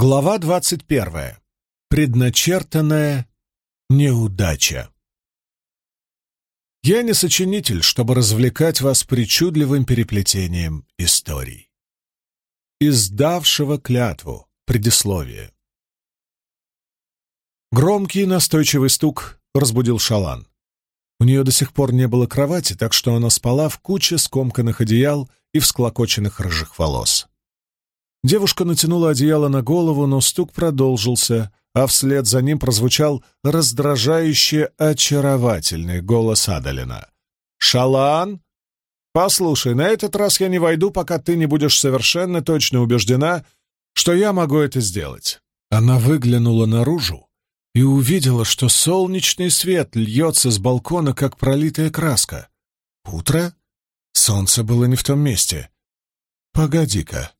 Глава двадцать первая. Предначертанная неудача. Я не сочинитель, чтобы развлекать вас причудливым переплетением историй. Издавшего клятву. Предисловие. Громкий настойчивый стук разбудил Шалан. У нее до сих пор не было кровати, так что она спала в куче скомканных одеял и всклокоченных рыжих волос. Девушка натянула одеяло на голову, но стук продолжился, а вслед за ним прозвучал раздражающе очаровательный голос Адалина. «Шалан, послушай, на этот раз я не войду, пока ты не будешь совершенно точно убеждена, что я могу это сделать». Она выглянула наружу и увидела, что солнечный свет льется с балкона, как пролитая краска. Утро? Солнце было не в том месте. «Погоди-ка»,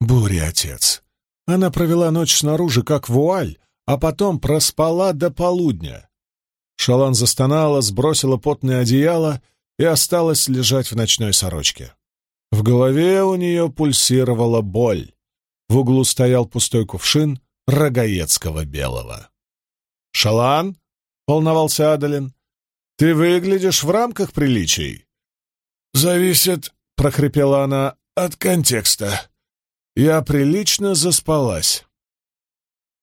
Буря, отец. Она провела ночь снаружи, как вуаль, а потом проспала до полудня. Шалан застонала, сбросила потное одеяло и осталась лежать в ночной сорочке. В голове у нее пульсировала боль. В углу стоял пустой кувшин рогаецкого белого. «Шалан?» — волновался Адалин. «Ты выглядишь в рамках приличий?» «Зависит», — прохрипела она, — «от контекста. Я прилично заспалась.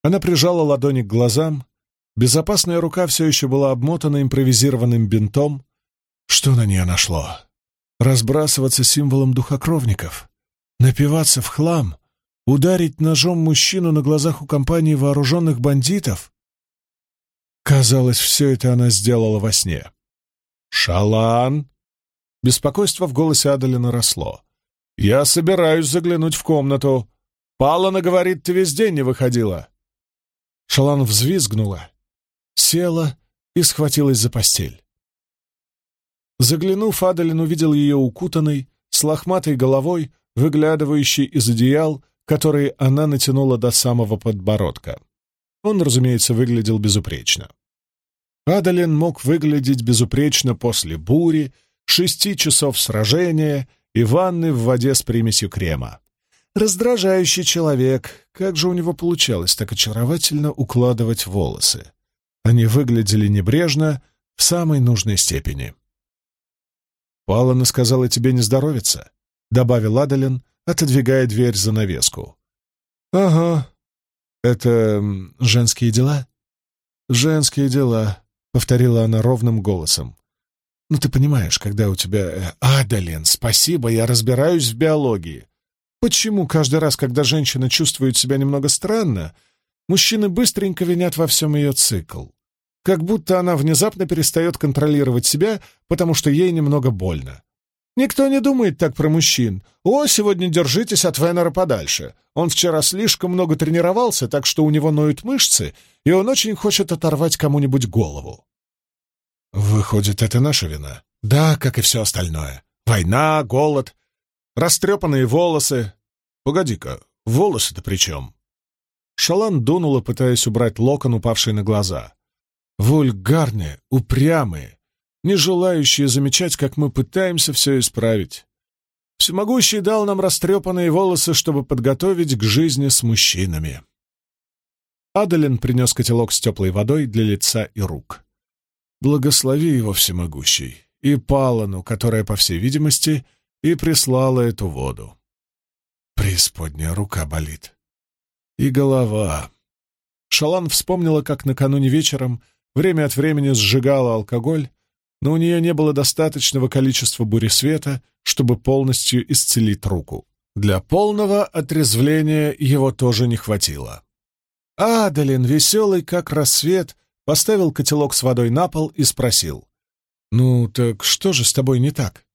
Она прижала ладони к глазам. Безопасная рука все еще была обмотана импровизированным бинтом. Что на нее нашло? Разбрасываться символом духокровников? Напиваться в хлам? Ударить ножом мужчину на глазах у компании вооруженных бандитов? Казалось, все это она сделала во сне. «Шалан!» Беспокойство в голосе Адалина росло. «Я собираюсь заглянуть в комнату. Палана говорит, ты весь день не выходила». Шалан взвизгнула, села и схватилась за постель. Заглянув, Адалин увидел ее укутанной, с лохматой головой, выглядывающей из одеял, которые она натянула до самого подбородка. Он, разумеется, выглядел безупречно. Адалин мог выглядеть безупречно после бури, шести часов сражения и ванны в воде с примесью крема. Раздражающий человек, как же у него получалось так очаровательно укладывать волосы. Они выглядели небрежно, в самой нужной степени. «Палана сказала тебе не здоровиться», — добавил Адалин, отодвигая дверь за навеску. «Ага. Это женские дела?» «Женские дела», — повторила она ровным голосом. Ну, ты понимаешь, когда у тебя... Э, Адалин, спасибо, я разбираюсь в биологии. Почему каждый раз, когда женщина чувствует себя немного странно, мужчины быстренько винят во всем ее цикл? Как будто она внезапно перестает контролировать себя, потому что ей немного больно. Никто не думает так про мужчин. О, сегодня держитесь от Венера подальше. Он вчера слишком много тренировался, так что у него ноют мышцы, и он очень хочет оторвать кому-нибудь голову. Выходит, это наша вина? Да, как и все остальное. Война, голод, растрепанные волосы. Погоди-ка, волосы-то при чем? Шалан дунула, пытаясь убрать локон, упавший на глаза. Вульгарные, упрямые, не желающие замечать, как мы пытаемся все исправить. Всемогущий дал нам растрепанные волосы, чтобы подготовить к жизни с мужчинами. Адалин принес котелок с теплой водой для лица и рук. Благослови его всемогущий, и Палану, которая, по всей видимости, и прислала эту воду. Преисподняя рука болит. И голова. Шалан вспомнила, как накануне вечером время от времени сжигала алкоголь, но у нее не было достаточного количества буресвета, чтобы полностью исцелить руку. Для полного отрезвления его тоже не хватило. Адалин, веселый как рассвет, поставил котелок с водой на пол и спросил. «Ну, так что же с тобой не так?»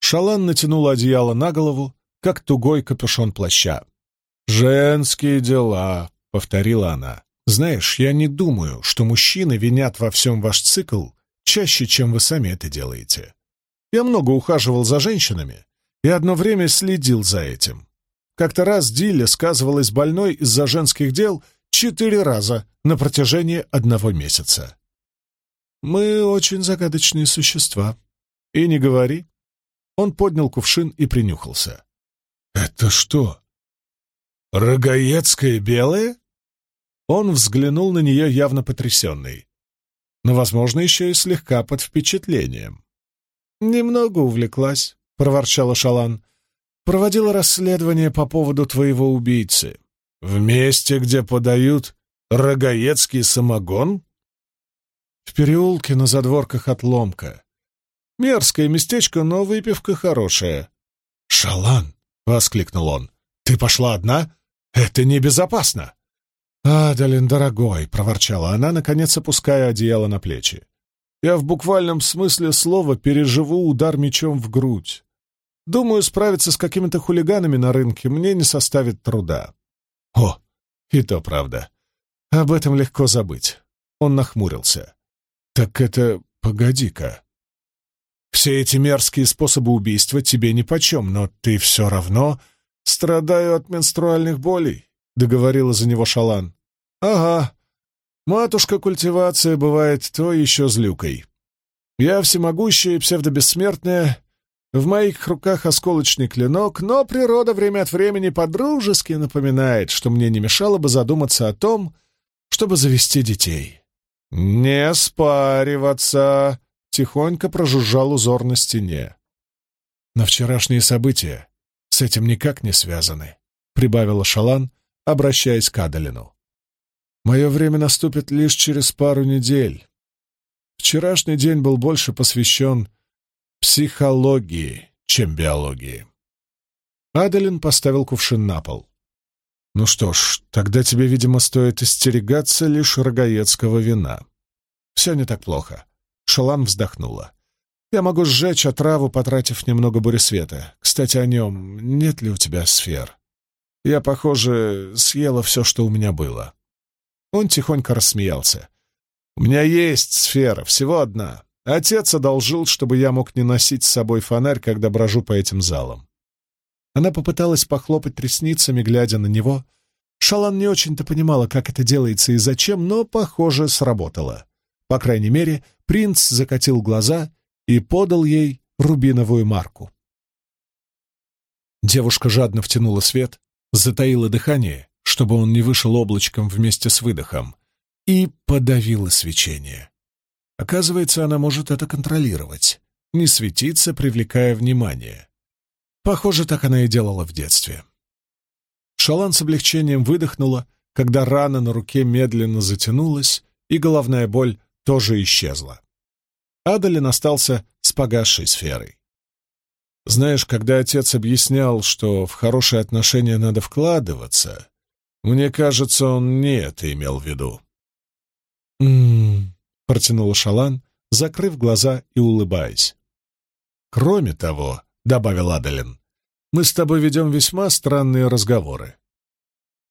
Шалан натянула одеяло на голову, как тугой капюшон плаща. «Женские дела», — повторила она. «Знаешь, я не думаю, что мужчины винят во всем ваш цикл чаще, чем вы сами это делаете. Я много ухаживал за женщинами и одно время следил за этим. Как-то раз Дилля сказывалась больной из-за женских дел четыре раза, на протяжении одного месяца. Мы очень загадочные существа. И не говори. Он поднял кувшин и принюхался. Это что? «Рогаецкое белое?» Он взглянул на нее явно потрясенный, но, возможно, еще и слегка под впечатлением. «Немного увлеклась», — проворчала Шалан. «Проводила расследование по поводу твоего убийцы. В месте, где подают рогаецкий самогон?» «В переулке на задворках отломка. Мерзкое местечко, но выпивка хорошая». «Шалан!» — воскликнул он. «Ты пошла одна? Это небезопасно!» «Адалин, дорогой!» — проворчала она, наконец опуская одеяло на плечи. «Я в буквальном смысле слова переживу удар мечом в грудь. Думаю, справиться с какими-то хулиганами на рынке мне не составит труда». «О, и то правда. Об этом легко забыть». Он нахмурился. «Так это... погоди-ка. Все эти мерзкие способы убийства тебе нипочем, но ты все равно...» «Страдаю от менструальных болей», — договорила за него Шалан. «Ага. Матушка-культивация бывает то еще злюкой. Я всемогущая и псевдобессмертная, в моих руках осколочный клинок, но природа время от времени подружески напоминает, что мне не мешало бы задуматься о том, чтобы завести детей». «Не спариваться!» — тихонько прожужжал узор на стене. На вчерашние события с этим никак не связаны», — прибавила Шалан, обращаясь к Адалину. «Мое время наступит лишь через пару недель. Вчерашний день был больше посвящен психологии, чем биологии». Адалин поставил кувшин на пол. «Ну что ж, тогда тебе, видимо, стоит остерегаться лишь рогаецкого вина. Все не так плохо». Шалан вздохнула. Я могу сжечь отраву, потратив немного буресвета. Кстати, о нем. Нет ли у тебя сфер? Я, похоже, съела все, что у меня было. Он тихонько рассмеялся. У меня есть сфера, всего одна. Отец одолжил, чтобы я мог не носить с собой фонарь, когда брожу по этим залам. Она попыталась похлопать ресницами, глядя на него. Шалан не очень-то понимала, как это делается и зачем, но, похоже, сработало. По крайней мере, принц закатил глаза и подал ей рубиновую марку. Девушка жадно втянула свет, затаила дыхание, чтобы он не вышел облачком вместе с выдохом, и подавила свечение. Оказывается, она может это контролировать, не светиться, привлекая внимание. Похоже, так она и делала в детстве. Шалан с облегчением выдохнула, когда рана на руке медленно затянулась, и головная боль тоже исчезла. Адалин остался с погасшей сферой. Знаешь, когда отец объяснял, что в хорошие отношения надо вкладываться, мне кажется, он не это имел в виду. «М-м-м», протянула Шалан, закрыв глаза и улыбаясь. «Кроме того», — добавил Адалин, — «мы с тобой ведем весьма странные разговоры.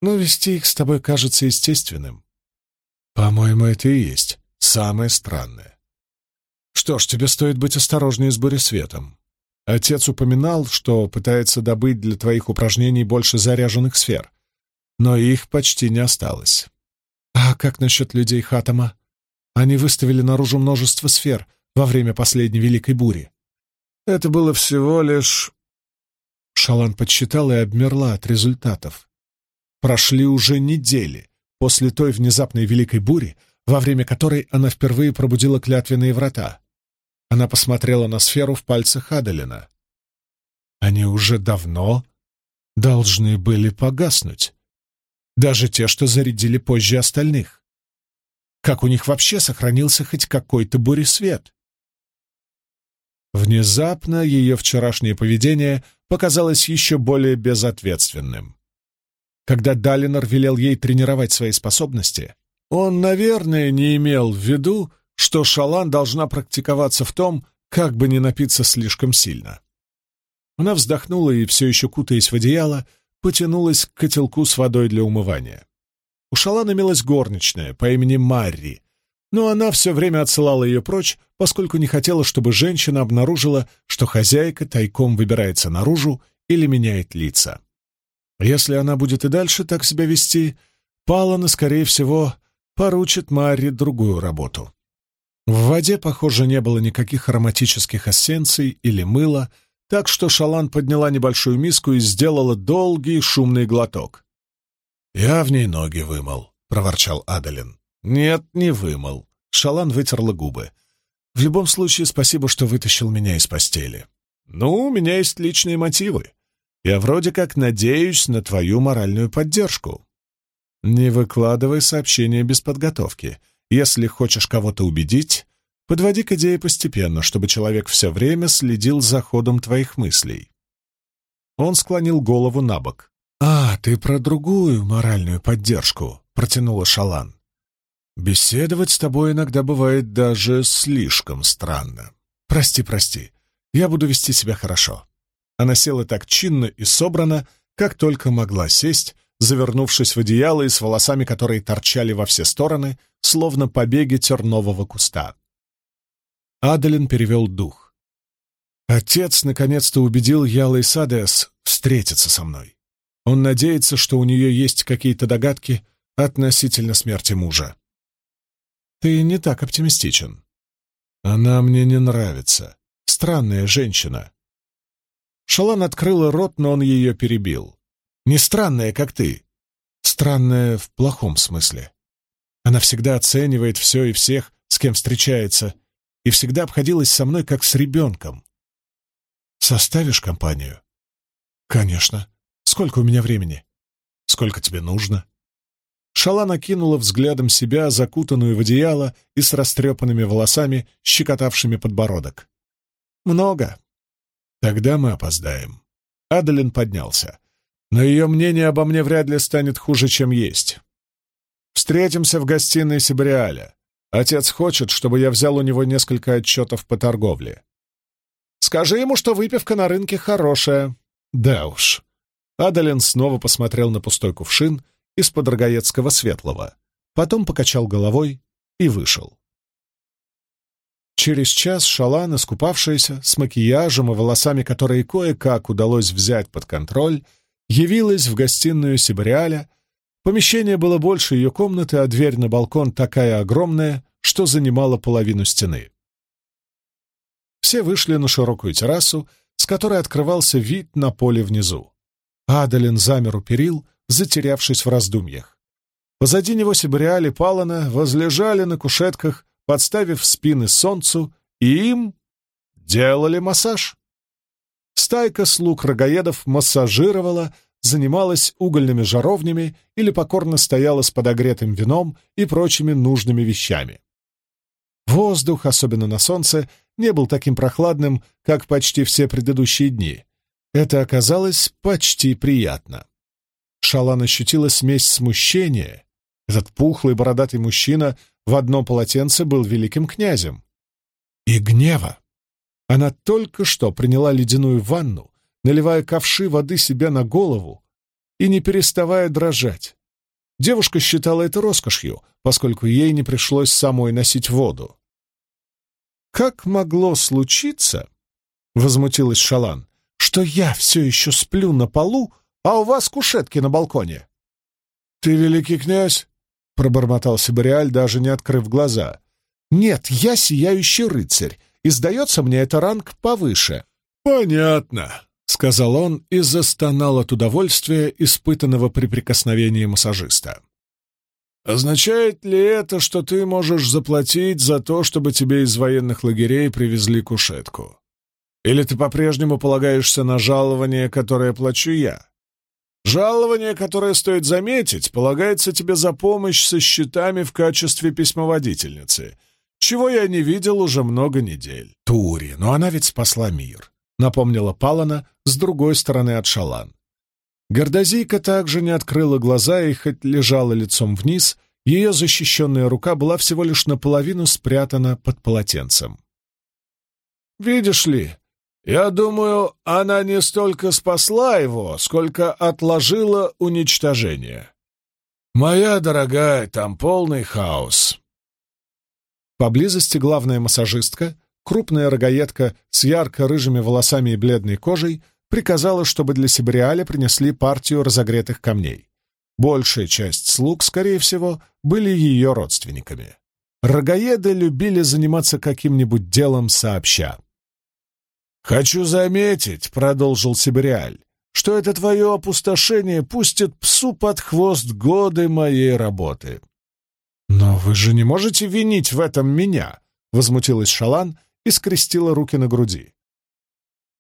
Но вести их с тобой кажется естественным. По-моему, это и есть самое странное. Что ж, тебе стоит быть осторожнее с буресветом. Отец упоминал, что пытается добыть для твоих упражнений больше заряженных сфер, но их почти не осталось. А как насчет людей Хатама? Они выставили наружу множество сфер во время последней Великой Бури. Это было всего лишь... Шалан подсчитала и обмерла от результатов. Прошли уже недели после той внезапной Великой Бури, во время которой она впервые пробудила клятвенные врата. Она посмотрела на сферу в пальцах Аделина. Они уже давно должны были погаснуть. Даже те, что зарядили позже остальных. Как у них вообще сохранился хоть какой-то буресвет? Внезапно ее вчерашнее поведение показалось еще более безответственным. Когда Далинор велел ей тренировать свои способности, он, наверное, не имел в виду, что Шалан должна практиковаться в том, как бы не напиться слишком сильно. Она вздохнула и, все еще кутаясь в одеяло, потянулась к котелку с водой для умывания. У Шалан имелась горничная по имени Марри, но она все время отсылала ее прочь, поскольку не хотела, чтобы женщина обнаружила, что хозяйка тайком выбирается наружу или меняет лица. Если она будет и дальше так себя вести, Палана, скорее всего, поручит Марри другую работу. В воде, похоже, не было никаких ароматических эссенций или мыла, так что Шалан подняла небольшую миску и сделала долгий шумный глоток. «Я в ней ноги вымыл», — проворчал Адалин. «Нет, не вымыл». Шалан вытерла губы. «В любом случае, спасибо, что вытащил меня из постели. Ну, у меня есть личные мотивы. Я вроде как надеюсь на твою моральную поддержку. Не выкладывай сообщения без подготовки. Если хочешь кого-то убедить, подводи к идее постепенно, чтобы человек все время следил за ходом твоих мыслей. Он склонил голову на бок. «А, ты про другую моральную поддержку», — протянула Шалан. «Беседовать с тобой иногда бывает даже слишком странно. Прости, прости, я буду вести себя хорошо. Она села так чинно и собрано, как только могла сесть, завернувшись в одеяло и с волосами, которые торчали во все стороны, словно побеги тернового куста. Адалин перевел дух. Отец наконец-то убедил Ялой Садес встретиться со мной. Он надеется, что у нее есть какие-то догадки относительно смерти мужа. Ты не так оптимистичен. Она мне не нравится. Странная женщина. Шалан открыла рот, но он ее перебил. «Не странная, как ты. Странная в плохом смысле. Она всегда оценивает все и всех, с кем встречается, и всегда обходилась со мной, как с ребенком. Составишь компанию?» «Конечно. Сколько у меня времени?» «Сколько тебе нужно?» Шала накинула взглядом себя, закутанную в одеяло и с растрепанными волосами, щекотавшими подбородок. «Много. Тогда мы опоздаем. Адалин поднялся. Но ее мнение обо мне вряд ли станет хуже, чем есть. Встретимся в гостиной Сибриаля. Отец хочет, чтобы я взял у него несколько отчетов по торговле. Скажи ему, что выпивка на рынке хорошая. Да уж. Адалин снова посмотрел на пустой кувшин из-под рогаецкого светлого, потом покачал головой и вышел. Через час Шалан, искупавшаяся, с макияжем и волосами, которые кое-как удалось взять под контроль, явилась в гостиную Сибриаля. Помещение было больше ее комнаты, а дверь на балкон такая огромная, что занимала половину стены. Все вышли на широкую террасу, с которой открывался вид на поле внизу. Адалин замер у перил, затерявшись в раздумьях. Позади него Сибриаль и Палана возлежали на кушетках, подставив спины солнцу, и им делали массаж. Стайка слуг рогаедов массажировала, занималась угольными жаровнями или покорно стояла с подогретым вином и прочими нужными вещами. Воздух, особенно на солнце, не был таким прохладным, как почти все предыдущие дни. Это оказалось почти приятно. Шалан ощутила смесь смущения. Этот пухлый бородатый мужчина в одном полотенце был великим князем. И гнева. Она только что приняла ледяную ванну, наливая ковши воды себе на голову и не переставая дрожать. Девушка считала это роскошью, поскольку ей не пришлось самой носить воду. «Как могло случиться?» — возмутилась Шалан, — «что я все еще сплю на полу, а у вас кушетки на балконе». «Ты великий князь?» — пробормотал Сибариаль, даже не открыв глаза. «Нет, я сияющий рыцарь, и, сдается мне, это ранг повыше». «Понятно», — сказал он и застонал от удовольствия, испытанного при прикосновении массажиста. «Означает ли это, что ты можешь заплатить за то, чтобы тебе из военных лагерей привезли кушетку? Или ты по-прежнему полагаешься на жалование, которое плачу я? Жалование, которое, стоит заметить, полагается тебе за помощь со счетами в качестве письмоводительницы, чего я не видел уже много недель. Тури, но она ведь спасла мир, напомнила Палана с другой стороны от Шалан. Гордозийка также не открыла глаза и хоть лежала лицом вниз, ее защищенная рука была всего лишь наполовину спрятана под полотенцем. «Видишь ли, я думаю, она не столько спасла его, сколько отложила уничтожение. Моя дорогая, там полный хаос. Поблизости главная массажистка, крупная рогаедка с ярко-рыжими волосами и бледной кожей, приказала, чтобы для Сибриаля принесли партию разогретых камней. Большая часть слуг, скорее всего, были ее родственниками. Рогаеды любили заниматься каким-нибудь делом сообща. «Хочу заметить», — продолжил Сибириаль, что это твое опустошение пустит псу под хвост годы моей работы. «Но вы же не можете винить в этом меня!» — возмутилась Шалан и скрестила руки на груди.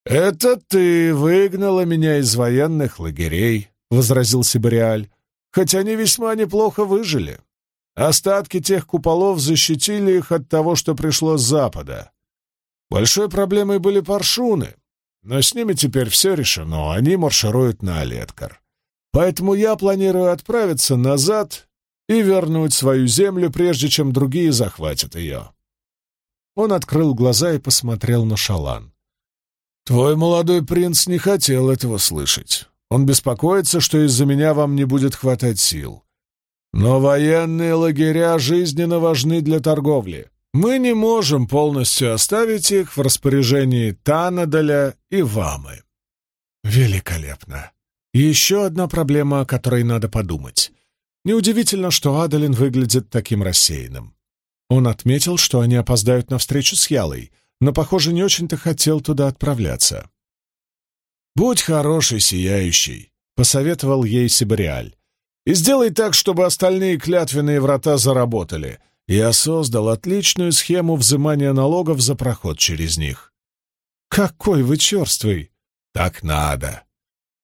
«Это ты выгнала меня из военных лагерей», — возразил Сибариаль, «хотя они весьма неплохо выжили. Остатки тех куполов защитили их от того, что пришло с запада. Большой проблемой были паршуны, но с ними теперь все решено, они маршируют на Олеткар. Поэтому я планирую отправиться назад и вернуть свою землю, прежде чем другие захватят ее. Он открыл глаза и посмотрел на Шалан. «Твой молодой принц не хотел этого слышать. Он беспокоится, что из-за меня вам не будет хватать сил. Но военные лагеря жизненно важны для торговли. Мы не можем полностью оставить их в распоряжении Танадаля и Вамы». «Великолепно. еще одна проблема, о которой надо подумать. Неудивительно, что Адалин выглядит таким рассеянным. Он отметил, что они опоздают на встречу с Ялой, но, похоже, не очень-то хотел туда отправляться. «Будь хороший, сияющий», — посоветовал ей Сибариаль. «И сделай так, чтобы остальные клятвенные врата заработали. Я создал отличную схему взимания налогов за проход через них». «Какой вы черствый!» «Так надо.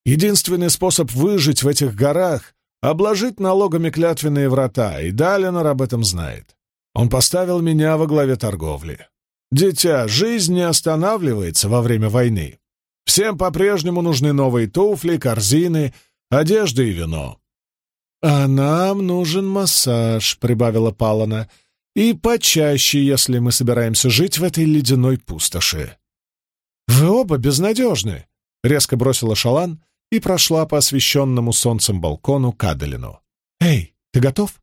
Единственный способ выжить в этих горах обложить налогами клятвенные врата, и Далинор об этом знает. Он поставил меня во главе торговли. Дитя, жизнь не останавливается во время войны. Всем по-прежнему нужны новые туфли, корзины, одежда и вино. «А нам нужен массаж», — прибавила Палана, — «и почаще, если мы собираемся жить в этой ледяной пустоши». «Вы оба безнадежны», — резко бросила Шалан и прошла по освещенному солнцем балкону к Адалину. «Эй, ты готов?»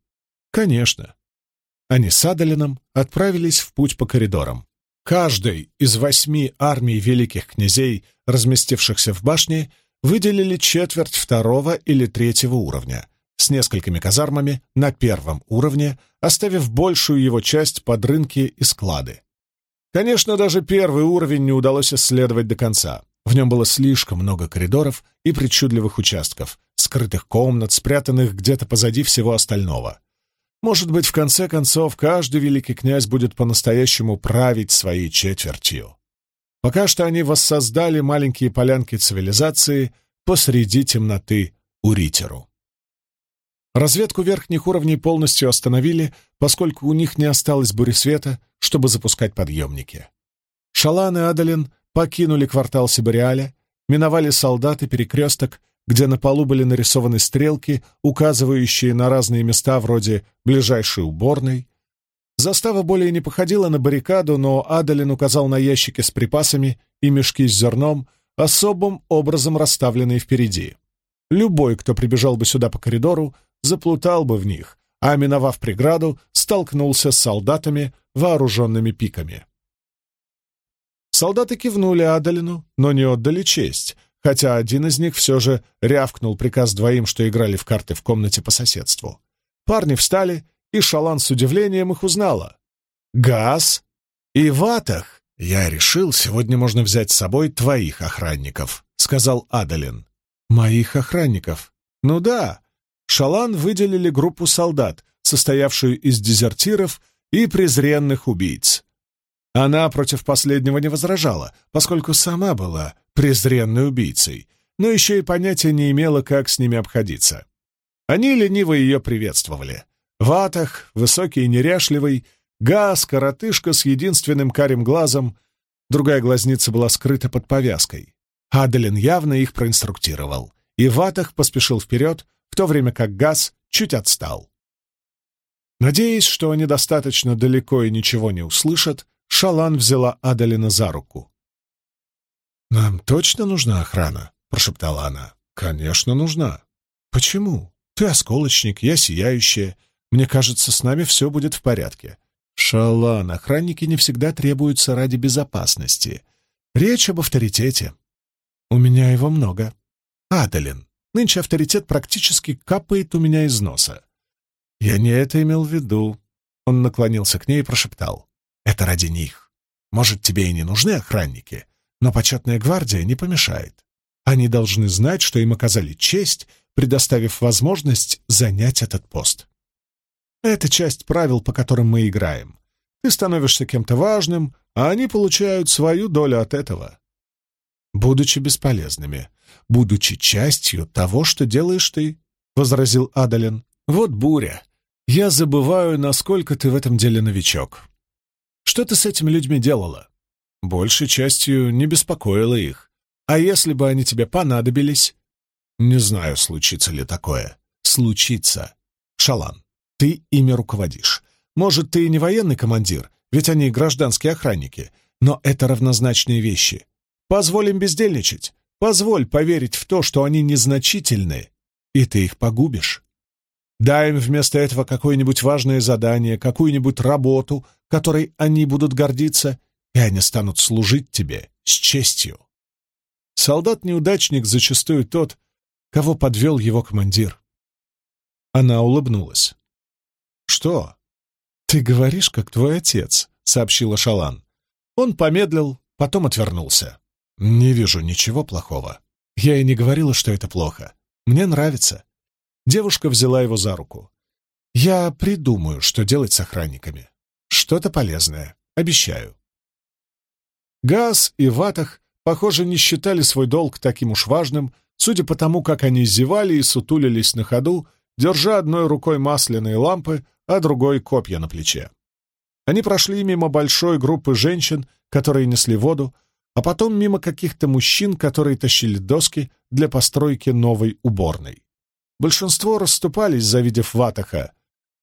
«Конечно». Они с Адалином отправились в путь по коридорам. Каждой из восьми армий великих князей, разместившихся в башне, выделили четверть второго или третьего уровня, с несколькими казармами на первом уровне, оставив большую его часть под рынки и склады. Конечно, даже первый уровень не удалось исследовать до конца. В нем было слишком много коридоров и причудливых участков, скрытых комнат, спрятанных где-то позади всего остального. Может быть, в конце концов, каждый великий князь будет по-настоящему править своей четвертью. Пока что они воссоздали маленькие полянки цивилизации посреди темноты Уритеру. Разведку верхних уровней полностью остановили, поскольку у них не осталось буресвета, чтобы запускать подъемники. Шалан и Адалин покинули квартал Сибириаля, миновали солдат и перекресток, где на полу были нарисованы стрелки, указывающие на разные места вроде ближайшей уборной. Застава более не походила на баррикаду, но Адалин указал на ящики с припасами и мешки с зерном, особым образом расставленные впереди. Любой, кто прибежал бы сюда по коридору, заплутал бы в них, а, миновав преграду, столкнулся с солдатами, вооруженными пиками. Солдаты кивнули Адалину, но не отдали честь, хотя один из них все же рявкнул приказ двоим, что играли в карты в комнате по соседству. Парни встали, и Шалан с удивлением их узнала. «Газ и ватах!» «Я решил, сегодня можно взять с собой твоих охранников», — сказал Адалин. «Моих охранников?» «Ну да». Шалан выделили группу солдат, состоявшую из дезертиров и презренных убийц. Она против последнего не возражала, поскольку сама была презренной убийцей, но еще и понятия не имела, как с ними обходиться. Они лениво ее приветствовали. Ватах, высокий и неряшливый, Газ, коротышка с единственным карим глазом, другая глазница была скрыта под повязкой. Аделин явно их проинструктировал, и Ватах поспешил вперед, то время как Газ чуть отстал. Надеясь, что они достаточно далеко и ничего не услышат, Шалан взяла Адалина за руку. «Нам точно нужна охрана?» — прошептала она. «Конечно, нужна. Почему? Ты осколочник, я сияющая. Мне кажется, с нами все будет в порядке. Шалан, охранники не всегда требуются ради безопасности. Речь об авторитете. У меня его много. Адалин, нынче авторитет практически капает у меня из носа. Я не это имел в виду. Он наклонился к ней и прошептал. Это ради них. Может, тебе и не нужны охранники, но почетная гвардия не помешает. Они должны знать, что им оказали честь, предоставив возможность занять этот пост. Это часть правил, по которым мы играем. Ты становишься кем-то важным, а они получают свою долю от этого. Будучи бесполезными, будучи частью того, что делаешь ты, — возразил Адалин. Вот буря. Я забываю, насколько ты в этом деле новичок. Что ты с этими людьми делала? Большей частью не беспокоила их. А если бы они тебе понадобились? Не знаю, случится ли такое. Случится. Шалан, ты ими руководишь. Может, ты и не военный командир, ведь они гражданские охранники, но это равнозначные вещи. Позволь им бездельничать. Позволь поверить в то, что они незначительны, и ты их погубишь. Дай им вместо этого какое-нибудь важное задание, какую-нибудь работу, которой они будут гордиться, и они станут служить тебе с честью. Солдат-неудачник зачастую тот, кого подвел его командир. Она улыбнулась. «Что?» «Ты говоришь, как твой отец», — сообщила Шалан. Он помедлил, потом отвернулся. «Не вижу ничего плохого. Я и не говорила, что это плохо. Мне нравится». Девушка взяла его за руку. «Я придумаю, что делать с охранниками. Что-то полезное. Обещаю». Газ и Ватах, похоже, не считали свой долг таким уж важным, судя по тому, как они зевали и сутулились на ходу, держа одной рукой масляные лампы, а другой — копья на плече. Они прошли мимо большой группы женщин, которые несли воду, а потом мимо каких-то мужчин, которые тащили доски для постройки новой уборной. Большинство расступались, завидев Ватаха.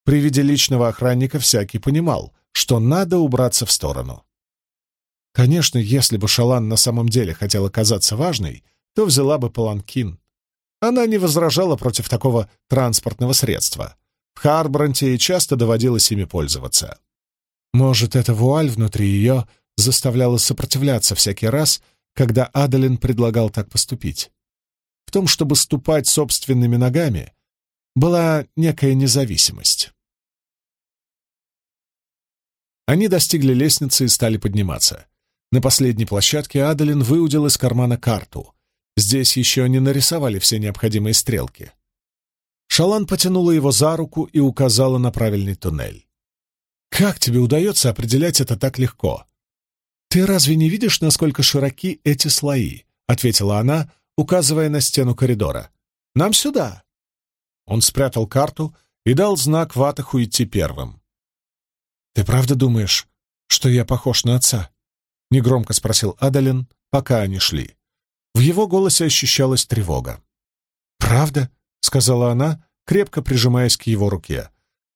При виде личного охранника всякий понимал, что надо убраться в сторону. Конечно, если бы Шалан на самом деле хотела казаться важной, то взяла бы паланкин. Она не возражала против такого транспортного средства. В Харбранте часто доводилось ими пользоваться. Может, эта вуаль внутри ее заставляла сопротивляться всякий раз, когда Адалин предлагал так поступить. В том, чтобы ступать собственными ногами, была некая независимость. Они достигли лестницы и стали подниматься. На последней площадке Адалин выудил из кармана карту. Здесь еще не нарисовали все необходимые стрелки. Шалан потянула его за руку и указала на правильный туннель. «Как тебе удается определять это так легко?» «Ты разве не видишь, насколько широки эти слои?» — ответила она, указывая на стену коридора. «Нам сюда!» Он спрятал карту и дал знак Ватаху идти первым. «Ты правда думаешь, что я похож на отца?» — негромко спросил Адалин, пока они шли. В его голосе ощущалась тревога. «Правда?» — сказала она, крепко прижимаясь к его руке.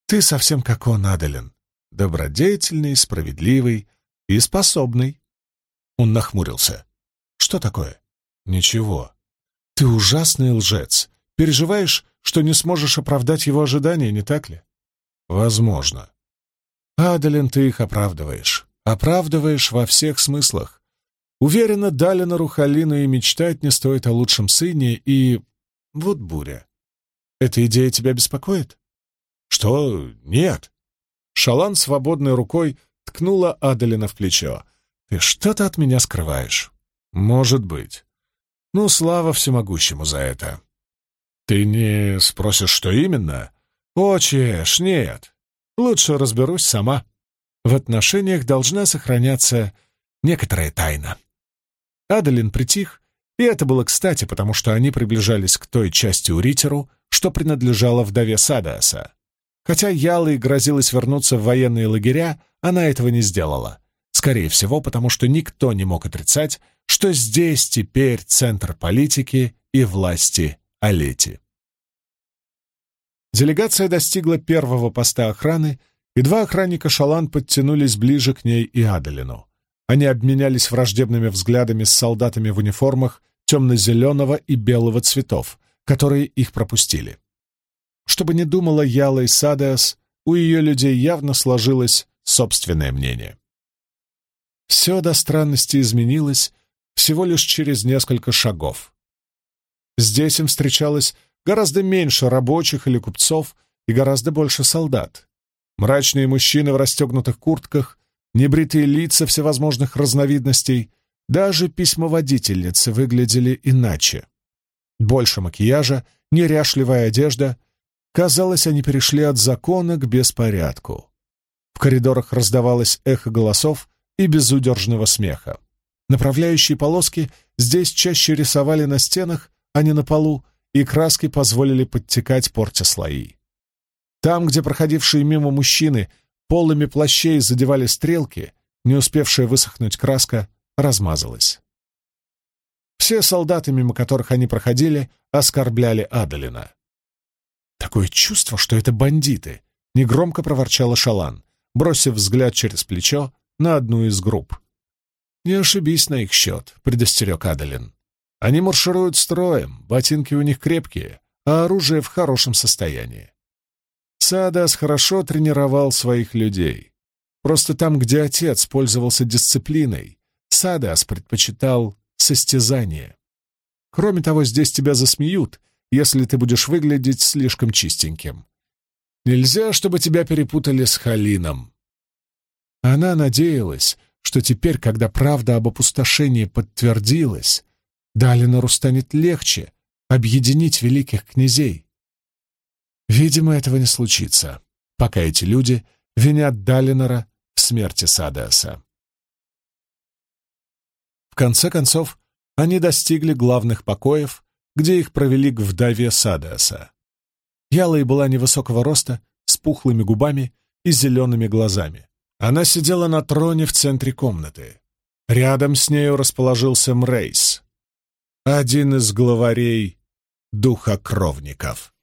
«Ты совсем как он, Адалин. Добродетельный, справедливый и способный». Он нахмурился. «Что такое?» «Ничего. Ты ужасный лжец. Переживаешь, что не сможешь оправдать его ожидания, не так ли?» «Возможно». «Адалин, ты их оправдываешь. Оправдываешь во всех смыслах. Уверена, Далина Рухалину и мечтать не стоит о лучшем сыне, и... Вот буря. Эта идея тебя беспокоит? Что? Нет. Шалан свободной рукой ткнула Адалина в плечо. Ты что-то от меня скрываешь. Может быть. Ну, слава всемогущему за это. Ты не спросишь, что именно? О, нет. Лучше разберусь сама в отношениях должна сохраняться некоторая тайна. Адалин притих, и это было кстати, потому что они приближались к той части Уритеру, что принадлежало вдове Садаса. Хотя Ялой грозилась вернуться в военные лагеря, она этого не сделала. Скорее всего, потому что никто не мог отрицать, что здесь теперь центр политики и власти Алети. Делегация достигла первого поста охраны и два охранника Шалан подтянулись ближе к ней и Адалину. Они обменялись враждебными взглядами с солдатами в униформах темно-зеленого и белого цветов, которые их пропустили. Чтобы не думала Яла и Садеас, у ее людей явно сложилось собственное мнение. Все до странности изменилось всего лишь через несколько шагов. Здесь им встречалось гораздо меньше рабочих или купцов и гораздо больше солдат. Мрачные мужчины в расстегнутых куртках, небритые лица всевозможных разновидностей, Даже письмоводительницы выглядели иначе. Больше макияжа, неряшливая одежда. Казалось, они перешли от закона к беспорядку. В коридорах раздавалось эхо голосов и безудержного смеха. Направляющие полоски здесь чаще рисовали на стенах, а не на полу, и краски позволили подтекать портя слои. Там, где проходившие мимо мужчины полами плащей задевали стрелки, не успевшая высохнуть краска размазалась. Все солдаты, мимо которых они проходили, оскорбляли Адалина. «Такое чувство, что это бандиты!» — негромко проворчала Шалан, бросив взгляд через плечо на одну из групп. «Не ошибись на их счет», — предостерег Адалин. «Они маршируют строем, ботинки у них крепкие, а оружие в хорошем состоянии. Садас хорошо тренировал своих людей. Просто там, где отец пользовался дисциплиной, Садас предпочитал состязание. Кроме того, здесь тебя засмеют, если ты будешь выглядеть слишком чистеньким. Нельзя, чтобы тебя перепутали с Халином. Она надеялась, что теперь, когда правда об опустошении подтвердилась, Далинору станет легче объединить великих князей. Видимо, этого не случится, пока эти люди винят Далинора в смерти Садеаса. В конце концов, они достигли главных покоев, где их провели к вдове Садеаса. Ялой была невысокого роста, с пухлыми губами и зелеными глазами. Она сидела на троне в центре комнаты. Рядом с нею расположился Мрейс, один из главарей духокровников.